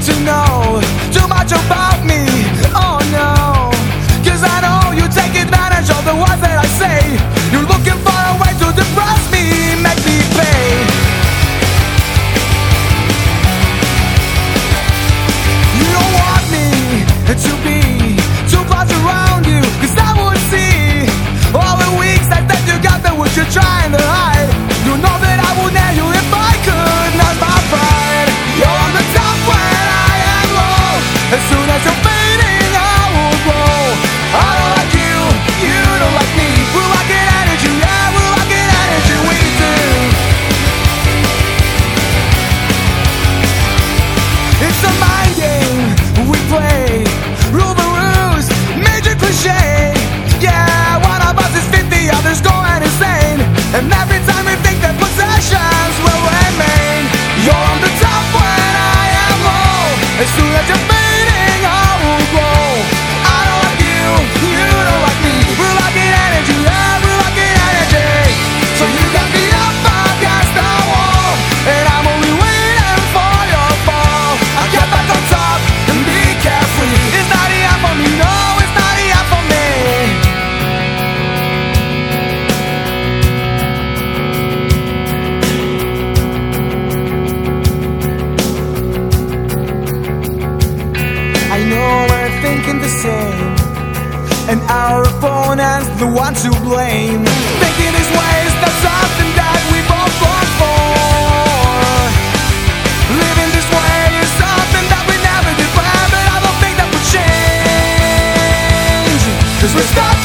to know. Too much about same. And our opponent's the one to blame. Thinking his ways, that's something that we've all fought for. Living this way. Cause we're stuck